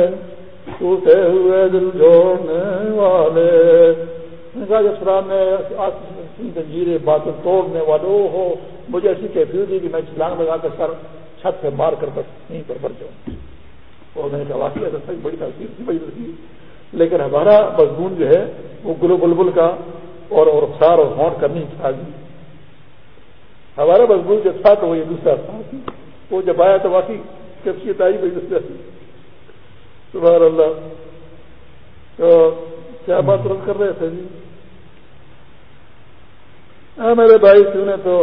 ٹوٹے ہوئے دل جوڑنے والے۔ سلام زنجیر باطل توڑنے والے ہو مجھے ایسی کیفیت دی کہ میں چھلانگ لگا کر سر چھت سے مار کر بس یہیں پر بڑھ جاؤں۔ اور میں نے کہا، واقعی تو بڑی تاثیر تھی، بڑی لڑکی لیکن ہمارا مضمون جو ہے، وہ گلو بلبل کا اور رخسار اور ہونٹ کرنی تھا ہمارا مضمون جو تھا تو وہ یہ دوسرا تھا وہ جب آیا تو واقعی کیفیت آئی، بڑی دوسرا تھی۔ سبحان اللہ۔ تو کیا بات رد کر رہے تھے جی ہاں میرے بھائی نے تو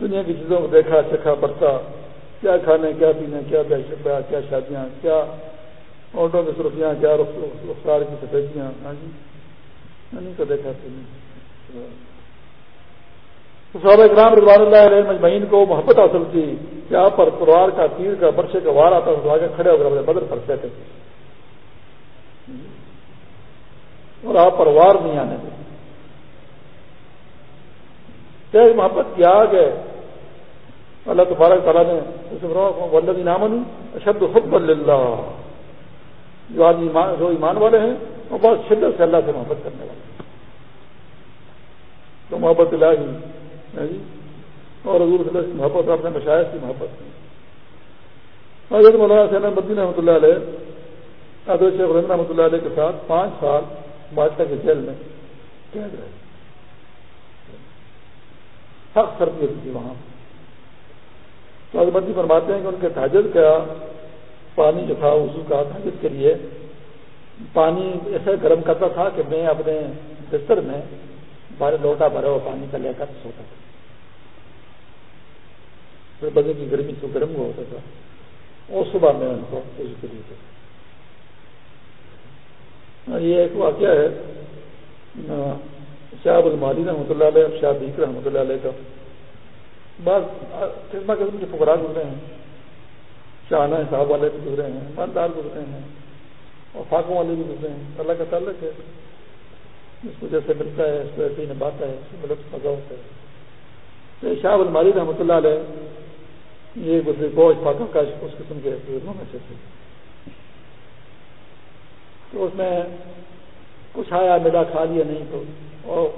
دنیا کی چیزوں کو دیکھا چکھا برتا کیا کھانے، کیا پینے، کیا بیاہ کیا شادیاں، کیا آٹو کی سرخیاں کیا رفتار کی سفیدیاں ہاں جی؟ نہیں۔ تو دیکھا صحابہ اکرام رضوان اللہ علیہ مجمعین کو محبت حاصل کی کہ آپ پر پروار کا تیر کا، برشے کا وار آتا تو آگے کھڑے ہو کر بدر پڑتے تھے۔ اور آپ پر وار نہیں آنے دے۔ تیز محبت کی آگ ہے؟ اللہ تبارک تعالیٰ نے ولدی نامن اشد حب اللہ جو آدمی جو ایمان والے ہیں، وہ بہت شدت سے اللہ سے محبت کرنے والے ہیں۔ تو محبت الہی جی۔ اور حضور صلی اللہ کی محبت، اور اپنے مشاعر کی محبت حضرت مولانا سین مدین رحمۃ اللہ علیہ، حضرت شیخ رحمۃ رحمۃ اللہ علیہ کے ساتھ پانچ سال بادشاہ کے جیل میں قید رہے۔ سخت سردی ہوتی تھی وہاں۔ تو ازمتی فرماتے ہیں کہ ان کے تحجد کا پانی جو تھا وضو کا تحجد کے لیے، پانی ایسے گرم کرتا تھا کہ میں اپنے بستر میں بارے لوٹا بھرا ہوا پانی کا لے کر سوتا تھا۔ پھر بدے کی گرمی سے گرم ہوا ہوتا تھا۔ اور صبح میں ان کو وضو کے لیے یہ ایک واقعہ ہے۔ شاہ الماری رحمۃ اللہ علیہ، شاہ بیک رحمۃ اللہ علیہ کا۔ بعض قسم قسم کے فکرا گزرے ہیں، شاہانہ صاحب والے بھی گزرے ہیں، مالدار گزرے ہیں اور فاقوں والے بھی گزرے ہیں۔ اللہ کا تعلق ہے۔ اس کو جیسے ملتا ہے، اس کو ایسے ہی نبھاتا ہے، اس کو مطلب مزہ ہوتا ہے۔ تو شاہ الماری رحمۃ اللہ علیہ، یہ گزرے بہت فاقوں کا اس قسم کے بزرگوں میں سے تھے۔ تو اس میں کچھ آیا، ملا، کھا لیا، نہیں تو اور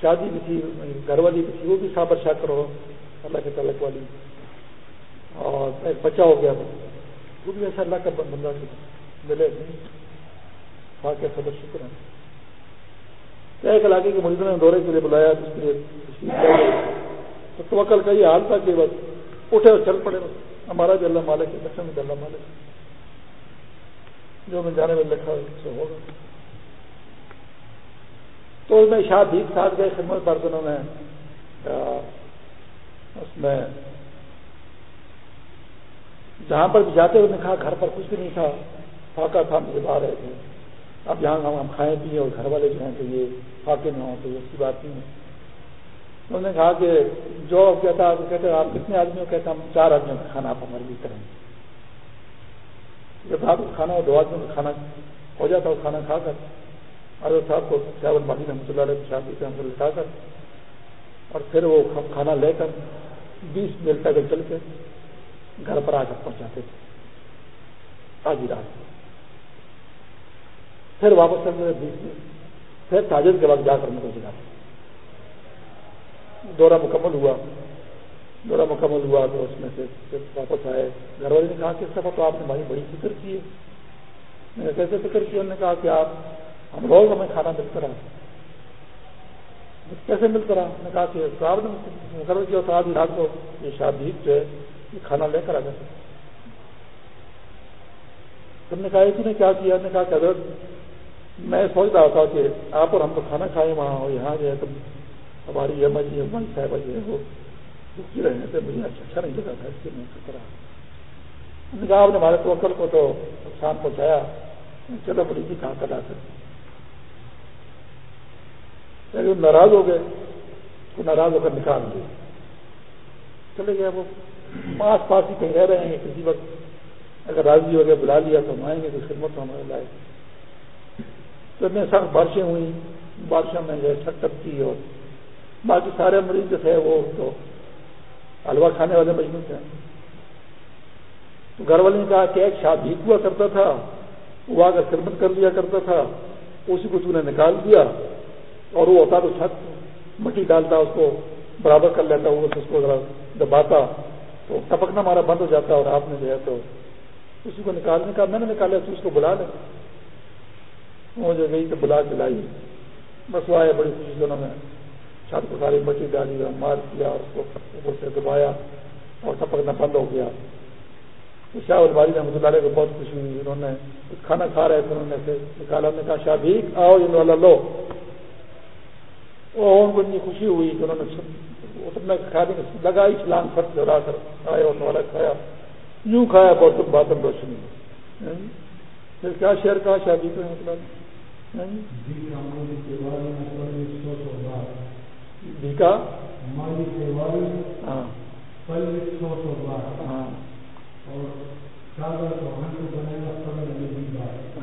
شادی بھی تھی گھر والی بھی تھی، وہ بھی صابر شاہ کرو اللہ کے تعلق والی۔ اور ایک بچہ ہو گیا وہ۔ بھی ایسا اللہ کا بندہ ملے واقعہ صدر، شکر ہے۔ ایک علاقے کے مریضوں نے دورے کے لیے بلایا، اس کے لیے تو توکل کا یہ حال تھا کہ بس اٹھے اور چل پڑے بس۔ ہمارا بھی اللہ مالک ہے دکشن بھی اللہ مالک جو میں جانے میں لکھا ہوگا۔ تو اس میں شاہ بھیک ساتھ گئے خدمت برتنوں میں اس میں جہاں پر بھی جاتے ہوئے کہا گھر پر کچھ بھی نہیں تھا فاقا تھا، مجھے باہر رہے تھے اب یہاں ہم کھائیں پیئیں اور گھر والے جو ہیں تو یہ فاقے نہ ہوں تو اس کی بات نہیں ہے۔ انہوں نے کہا کہ جو کہتا کہتے، آپ کتنے آدمیوں کہتے ہم چار آدمیوں کا کھانا آپ ہمارے لیے کریں۔ گے جب آپ کو کھانا دو آدمیوں کا کھانا ہو جاتا ہے کھانا کھا کر حضرت صاحب کو سیون باقی رحمۃ اللہ علیہ شادی سے ہم کو لٹا کر اور پھر وہ کھانا لے کر بیس منٹ پیدل چل کے گھر پر آ کر پہنچاتے تھے۔ آج رات پھر واپس چل رہے بیس منٹ پھر تاجر کے بعد جا کر مجھے جگاتے دورہ مکمل ہوا۔ دورہ مکمل ہوا تو اس میں سے واپس آئے۔ گھر والے نے کہا کہ اس دفعہ تو آپ نے ہماری بڑی فکر کی ہے۔ میں نے کیسے فکر کی؟ انہوں نے کہا کہ آپ ہم روز ہمیں کھانا ملتا رہا۔ کیسے ملتا رہا؟ میں نے کہا کہ صاحب نے مقرر کیا تھا آدھی رات کو یہ شادی جو ہے، یہ کھانا لے کر آ جاتا۔ تم نے کہا تم نے کیا کیا؟ نے کہا کہ اگر میں سوچ رہا تھا کہ آپ اور ہم تو کھانا کھائے وہاں اور یہاں جو ہے تم ہماری اما جی اما جی صاحبہ جو ہے وہ دکھی رہنے سے مجھے اچھا اچھا نہیں لگا تھا، اس کے میں طرح کہا آپ نے ہمارے توکل کو تو نقصان پہنچایا۔ چلو بڑی جی کہاں کر آ سکتے؟ لیکن ناراض ہو گئے. تو ناراض ہو کر نکال دیے۔ چلے گئے وہ۔ پاس پاس ہی کہیں رہ رہے ہیں، کسی وقت اگر راضی ہو گئے، بلا لیا تو ہم آئیں گے، تو خدمت ہمارے لائے تو اتنے سخت بارشیں ہوئی بارشوں میں جو چھت کی اور باقی سارے مریض جو تھے وہ تو حلوہ کھانے والے مجموع تھے۔ تو گھر والے نے کہا کہ ایک شاہ شادی ہوا کرتا تھا، وہ آ کر خدمت کر لیا کرتا تھا، اسی کو تو نے نکال دیا۔ اور وہ ہوتا تو چھت مٹی ڈالتا، اس کو برابر کر لیتا، وہ اس کو ذرا دباتا، تو ٹپکنا ہمارا بند ہو جاتا اور آپ نے جو ہے تو اسی کو نکالنے کا میں نے نکالا تو اس کو بلا لے۔ مجھے گئی تو بلا کے لائی۔ بس وہ آئے، بڑی خوشی سے انہوں نے چھت کو ساری مٹی ڈالی اور مار کیا، اس کو اوپر سے دبایا اور ٹپکنا بند ہو گیا۔ شاہ الباری نے مجھے کو بہت خوشی ہوئی۔ انہوں نے کھانا کھا رہے تھے، انہوں نے نکالا نے کہا شاہ بھی آؤ ان والا لو۔ ان کو اتنی خوشی ہوئی کہ انہوں نے کھانے لگائی چھلانگ فرق چڑھا کر آئے اور والا کھایا۔ یوں کھایا، بہت بات روشنی ہاں؟ پھر کیا شہر کہا شادی کو مطلب بیکا ہاں؟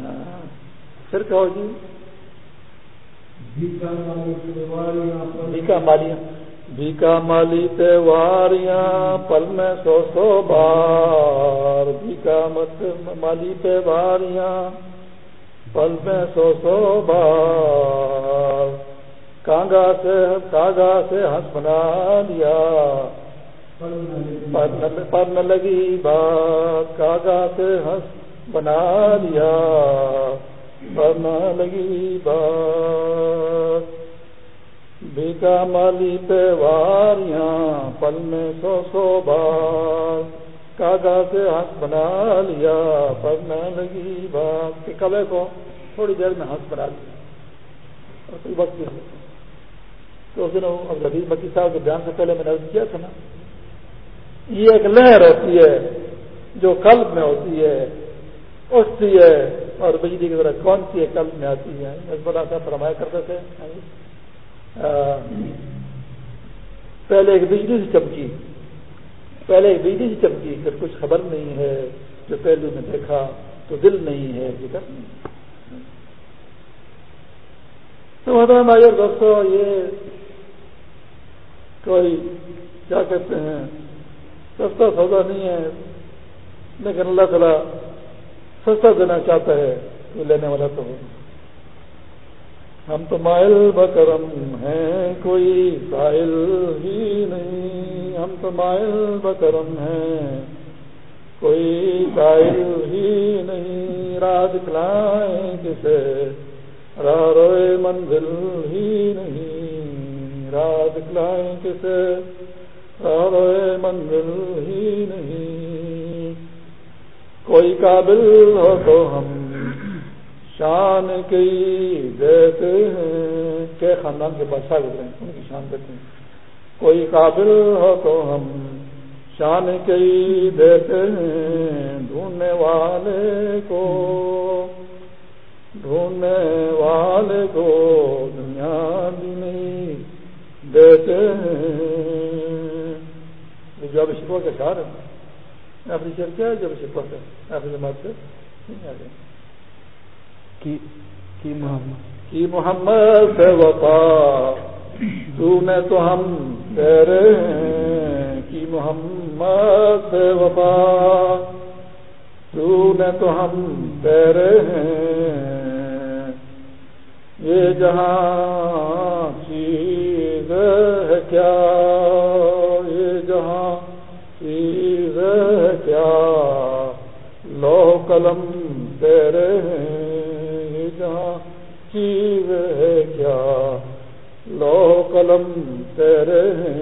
ہاں۔ پھر کہو جی بھیکا مالی بھیکا مالی تہواریاں پل میں سو سو بار بھیکا مت مالی تہواریاں پل میں سو سو بار کانگا سے کاگا سے ہنس بنا لیا پر نہ لگی بات کاغا سے ہنس بنا لیا پر نہ لگی بات۔ بیکا مالی پہ واریاں پل میں سو سو بار۔ کاغا سے ہنس بنا لیا پر نہ لگی بات۔ کہ کبے کو تھوڑی دیر میں ہنس بنا لیا۔ اور کوئی وقت نہیں۔ تو اس دن ابھی مکی صاحب کے بیان سے پہلے میں نے کیا تھا نا، یہ ایک لہر ہوتی ہے جو قلب میں ہوتی ہے، اٹھتی ہے اور بجلی کی طرح کون سی ہے قلب میں آتی ہے؟ اس بڑا فرمایا کرتے تھے۔ پہلے ایک بجلی سے چمکی۔ پہلے ایک بجلی سے چمکی۔ پھر کچھ خبر نہیں ہے، جو پہلو میں دیکھا تو دل نہیں ہے۔ ذکر نہیں تو مطلب دوستوں یہ کوئی کیا کہتے ہیں؟ سستا سودا نہیں ہے، لیکن اللہ تعالیٰ سستا دینا چاہتا ہے، تو لینے والا تو ہم تو مائل بکرم ہیں، کوئی سائل ہی نہیں۔ ہم تو مائل بکرم ہیں، کوئی سائل ہی نہیں۔ راہ دکھلائیں کسے، راہ روئے منزل ہی نہیں۔ راہ دکھلائیں کسے روئے منزل ہی نہیں۔ کوئی قابل ہو تو ہم شان کی دیتے ہیں۔ کہ خاندان کے بادشاہ گزرے ہیں، ان کی شان دیتے ہیں۔ کوئی قابل ہو تو ہم شان کی دیتے ہیں۔ ڈھونڈنے والے کو، ڈھونڈنے والے کو دنیا بھی نہیں دیتے جب شکوا کا شہر ہے اپنی شیر کیا ہے جب شکوا کا اپنی جماعت سے۔ نہیں آ گئے کی محمد؟ کی محمد سے وفا۔ تو نے تو ہم تیرے ہیں۔ کی محمد سے وفا۔ تو نے تو ہم تیرے ہیں۔ یہ جہاں چیز ہے کیا؟ کیا لو قلم تیرے ہیں جہاں چیز ہے کیا؟ لو قلم تیرے ہیں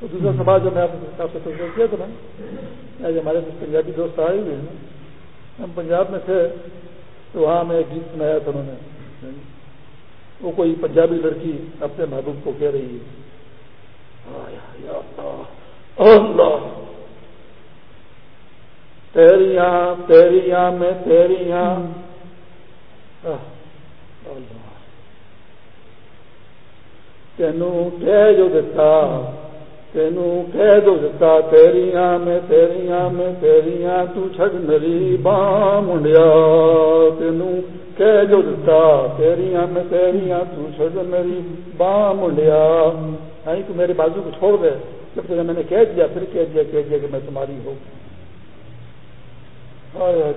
تو دوسرا سوال جو میں آپ سے کیا تھا نا آج ہمارے پنجابی دوست آئے ہوئے ہیں، ہم پنجاب میں تھے، تو وہاں میں ایک گیت سنایا تھا انہوں نے۔ وہ کوئی پنجابی لڑکی اپنے محبوب کو کہہ رہی ہے۔ اللہ تیریاں تیریاں میں تیریاں۔ تینوں کہہ جو دتا تینوں کہہ دو دتا تیریاں میں تیریاں میں تیریاں۔ تو چھڑ میری باں منڈیا، تینوں کہہ جو دتا تیریاں میں تیریاں۔ تو چھڑ میری باں منڈیا۔ نہیں تو میرے بازو کو چھوڑ دے جب تک میں نے کہہ دیا، پھر کہہ دیا کہہ دیا کہ میں تمہاری ہوں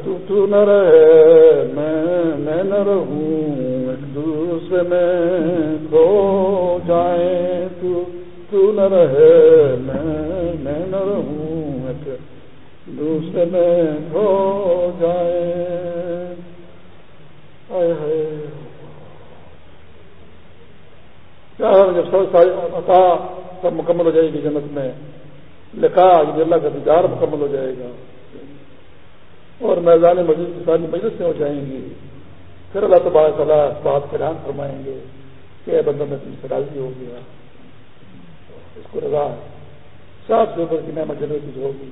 تو تو نہ رہے، میں میں نہ رہوں، ایک دوسرے میں کھو جائیں۔ تو تو نہ رہے، میں میں نہ رہوں، ایک دوسرے میں کھو جائیں۔ کیا جب سب عطا سب مکمل ہو جائے گی جنت میں۔ لکھا کہ اللہ کا دیدار مکمل ہو جائے گا۔ اور میدان مجلس کی ساری مجلس سے ہو جائیں گی۔ پھر اللہ تبارک تعالیٰ بات فران فرمائیں گے کہ بندہ میں تم سے راضی ہو گیا۔ اس کو رضا صاف سے اوپر کی نعمت جنوب کی جو ہوگی۔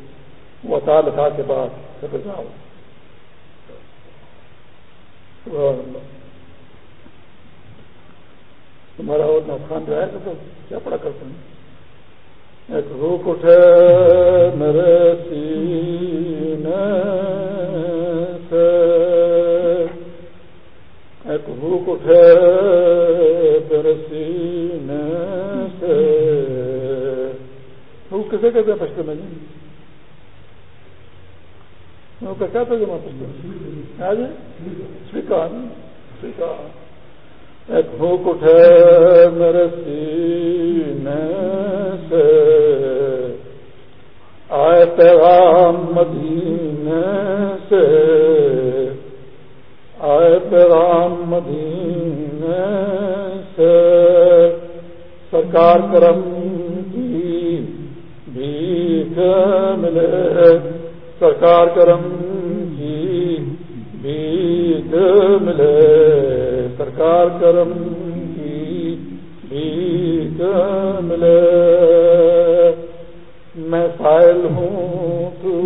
وہ عطا لکھا کے بعد پھر رضا ہو۔ تمہارا اور نقصان جو ہے تو کیا پڑا کرتے ہیں ایک روک اٹھے میرے سینے سے۔ ایک روک اٹھے میرے سینے سے۔ روک کسے کہتے ہیں پشتے میں جی؟ کیا تھا جمع پشتے آج ہاں جی؟ اسپیکر اسپیکر ایک بھوک اٹھے میرے سینے سے۔ آئے پیغام مدینے سے۔ آئے پیغام مدینے سے۔ سرکار کرم کی بھیک ملے۔ سرکار کرم کی بھیک ملے۔ سرکار کرم کی بھیک ملے۔ میں فائل ہوں تو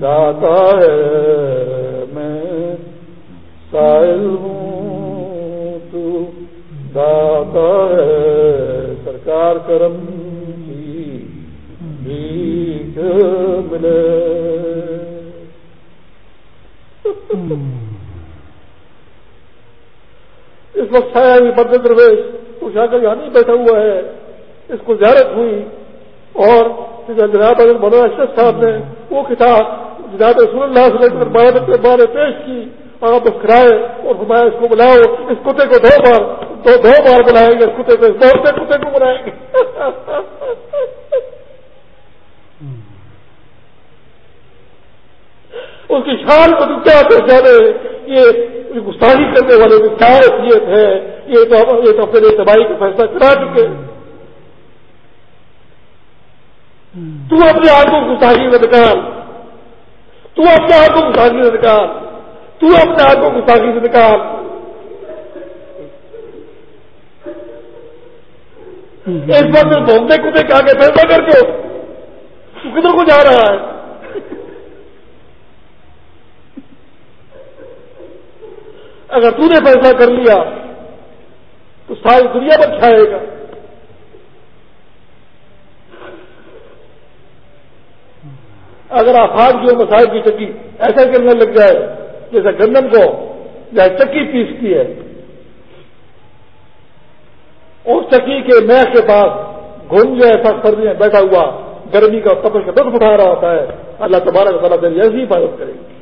داتا ہے۔ میں سائل ہوں تو داتا ہے۔ سرکار کرم کی بھیک ملے۔ اس وقت چھایا بھی بد درویش کچھ آ کر یہاں نہیں بیٹھا ہوا ہے۔ اس کو زیارت ہوئی اور جناب مولانا اشرف صاحب نے وہ کتاب جناب رسول اللہ صلی اللہ علیہ وسلم کے بارے پیش کی اور آپ کرائے اور فرمایا، اس کو بلاؤ، اس کتے کو دو بار، دو دو بار بلائیں گے، اس کتے کو بہت کتے کو بلائیں گے۔ اس کی شان کو کیا پہچانے یہ گستاخی کرنے والے کی کیا حیثیت ہے یہ تو یہ تو اپنے تباہی کا فیصلہ کرا چکے تو اپنے آپ کو گستاخی میں نکال۔ تو اپنے آپ کو گستاخی سے نکال۔ تو اپنے آپ کو گستاخی سے نکال۔ اس بات میں بھونگتے کتے کے آگے فیصلہ کر کے کدھر کو جا رہا ہے؟ اگر تو نے فیصلہ کر لیا، تو ساری دنیا پر چھائے گا۔ اگر آفات کی مسائل کی چکی، ایسا کرنے لگ جائے، جیسے گندم کو، یا چکی پیستی ہے۔ اس چکی کے میخ کے پاس گھوم جو ایسا سردی میں بیٹھا ہوا، گرمی کا تپش کا دکھ اٹھا رہا ہوتا ہے، اللہ تبارک تعالیٰ ایسی حفاظت کرے گی۔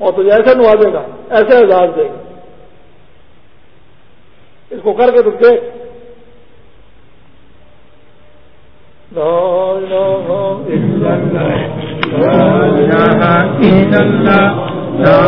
اور تجھے ایسے نوازے گا ایسے اعزاز دے گا۔ اس کو کر کے تو دیکھ۔ لا الہ الا اللہ۔ لا الہ الا اللہ۔